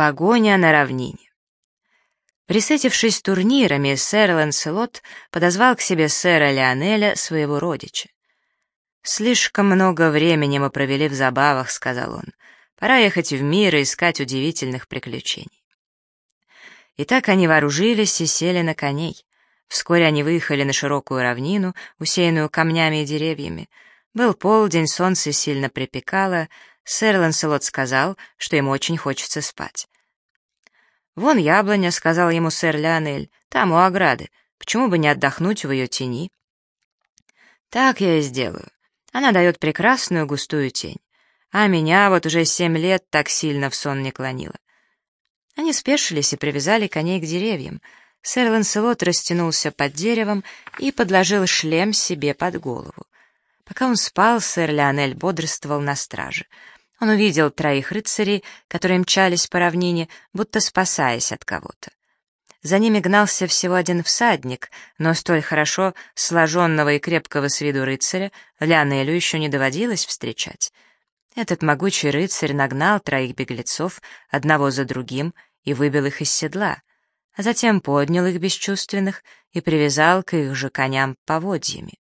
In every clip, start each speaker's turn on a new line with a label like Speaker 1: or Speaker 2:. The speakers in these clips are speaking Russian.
Speaker 1: Погоня на равнине. Присытившись турнирами, сэр Ланселот подозвал к себе сэра Леонеля, своего родича. «Слишком много времени мы провели в забавах», — сказал он. «Пора ехать в мир и искать удивительных приключений». И так они вооружились и сели на коней. Вскоре они выехали на широкую равнину, усеянную камнями и деревьями. Был полдень, солнце сильно припекало. Сэр Ланселот сказал, что ему очень хочется спать. «Вон яблоня», — сказал ему сэр Леонель, — «там у ограды. Почему бы не отдохнуть в ее тени?» «Так я и сделаю. Она дает прекрасную густую тень. А меня вот уже семь лет так сильно в сон не клонило». Они спешились и привязали коней к деревьям. Сэр Ланселот растянулся под деревом и подложил шлем себе под голову. Пока он спал, сэр Леонель бодрствовал на страже — он увидел троих рыцарей, которые мчались по равнине, будто спасаясь от кого-то. За ними гнался всего один всадник, но столь хорошо сложенного и крепкого с виду рыцаря Леонелю еще не доводилось встречать. Этот могучий рыцарь нагнал троих беглецов, одного за другим, и выбил их из седла, а затем поднял их бесчувственных и привязал к их же коням поводьями.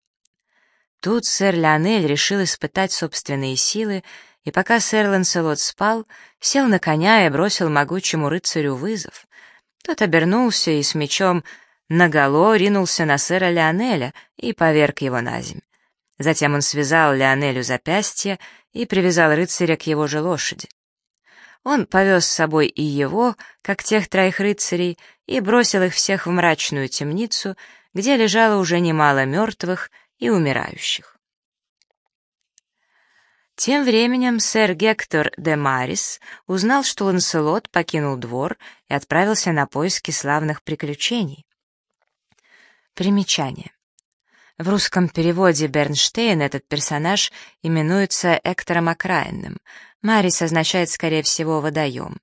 Speaker 1: Тут сэр Леонель решил испытать собственные силы и пока сэр Ланселот спал, сел на коня и бросил могучему рыцарю вызов. Тот обернулся и с мечом наголо ринулся на сэра Леонеля и поверг его на земь. Затем он связал Леонелю запястье и привязал рыцаря к его же лошади. Он повез с собой и его, как тех троих рыцарей, и бросил их всех в мрачную темницу, где лежало уже немало мертвых и умирающих. Тем временем сэр Гектор де Марис узнал, что Ланселот покинул двор и отправился на поиски славных приключений. Примечание. В русском переводе Бернштейн этот персонаж именуется Эктором Окраинным. Марис означает, скорее всего, водоем.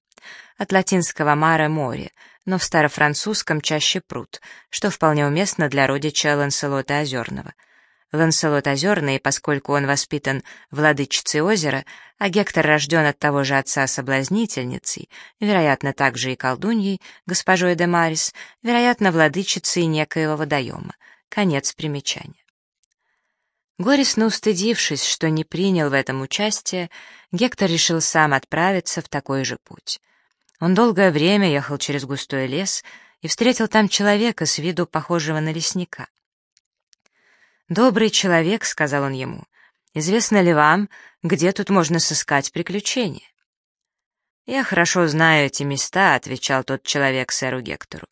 Speaker 1: От латинского «маре» — море, но в старофранцузском чаще пруд, что вполне уместно для родича Ланселота Озерного — Ланселот Озерный, поскольку он воспитан владычицей озера, а Гектор рожден от того же отца-соблазнительницей, вероятно, также и колдуньей, госпожой де Марис, вероятно, владычицей некоего водоема. Конец примечания. Горестно устыдившись, что не принял в этом участие, Гектор решил сам отправиться в такой же путь. Он долгое время ехал через густой лес и встретил там человека с виду похожего на лесника. «Добрый человек», — сказал он ему, — «известно ли вам, где тут можно сыскать приключения?» «Я хорошо знаю эти места», — отвечал тот человек сэру Гектору.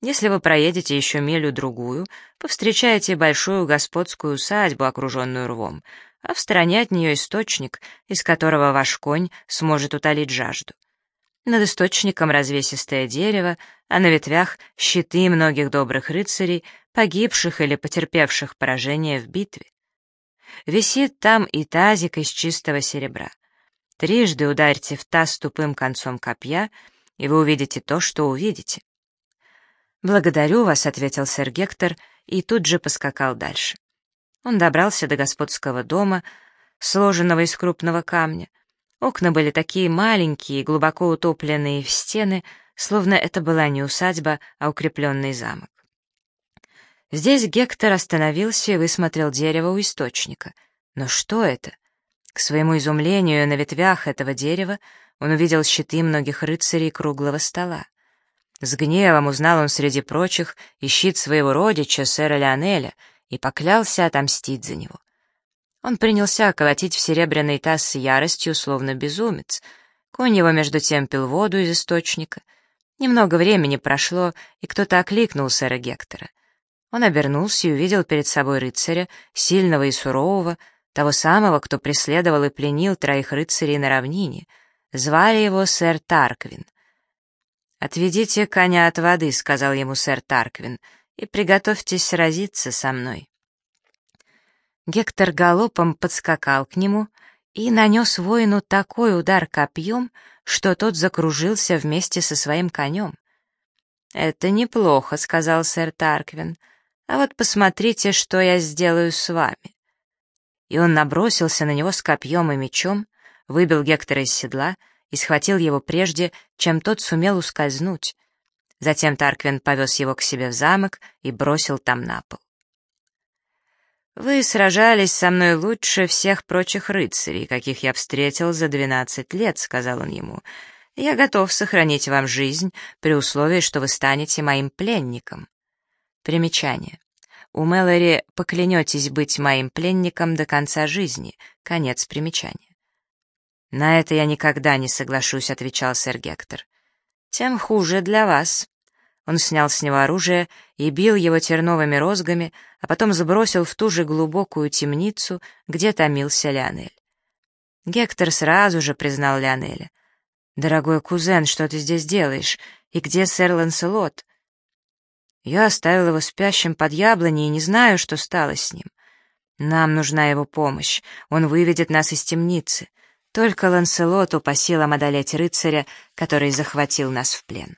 Speaker 1: «Если вы проедете еще милю-другую, повстречаете большую господскую усадьбу, окруженную рвом, а в стороне от нее источник, из которого ваш конь сможет утолить жажду. Над источником развесистое дерево, а на ветвях щиты многих добрых рыцарей, погибших или потерпевших поражение в битве. Висит там и тазик из чистого серебра. Трижды ударьте в таз тупым концом копья, и вы увидите то, что увидите. «Благодарю вас», — ответил сэр Гектор, и тут же поскакал дальше. Он добрался до господского дома, сложенного из крупного камня. Окна были такие маленькие, глубоко утопленные в стены, словно это была не усадьба, а укрепленный замок. Здесь Гектор остановился и высмотрел дерево у источника. Но что это? К своему изумлению, на ветвях этого дерева он увидел щиты многих рыцарей круглого стола. С гневом узнал он среди прочих и щит своего родича, сэра Леонеля, и поклялся отомстить за него. Он принялся колотить в серебряный таз с яростью, словно безумец. Конь его между тем пил воду из источника. Немного времени прошло, и кто-то окликнул сэра Гектора — он обернулся и увидел перед собой рыцаря, сильного и сурового, того самого, кто преследовал и пленил троих рыцарей на равнине. Звали его сэр Тарквин. «Отведите коня от воды», — сказал ему сэр Тарквин, — «и приготовьтесь сразиться со мной». Гектор галопом подскакал к нему и нанес воину такой удар копьем, что тот закружился вместе со своим конем. «Это неплохо», — сказал сэр Тарквин, — а вот посмотрите, что я сделаю с вами». И он набросился на него с копьем и мечом, выбил Гектора из седла и схватил его прежде, чем тот сумел ускользнуть. Затем Тарквин повез его к себе в замок и бросил там на пол. «Вы сражались со мной лучше всех прочих рыцарей, каких я встретил за двенадцать лет», — сказал он ему. «Я готов сохранить вам жизнь при условии, что вы станете моим пленником». Примечание. У Мэлори поклянетесь быть моим пленником до конца жизни. Конец примечания. «На это я никогда не соглашусь», — отвечал сэр Гектор. «Тем хуже для вас». Он снял с него оружие и бил его терновыми розгами, а потом забросил в ту же глубокую темницу, где томился Леонель. Гектор сразу же признал Леонеля. «Дорогой кузен, что ты здесь делаешь? И где сэр Ланселот?» Я оставил его спящим под яблоней и не знаю, что стало с ним. Нам нужна его помощь, он выведет нас из темницы. Только Ланселоту по силам одолеть рыцаря, который захватил нас в плен.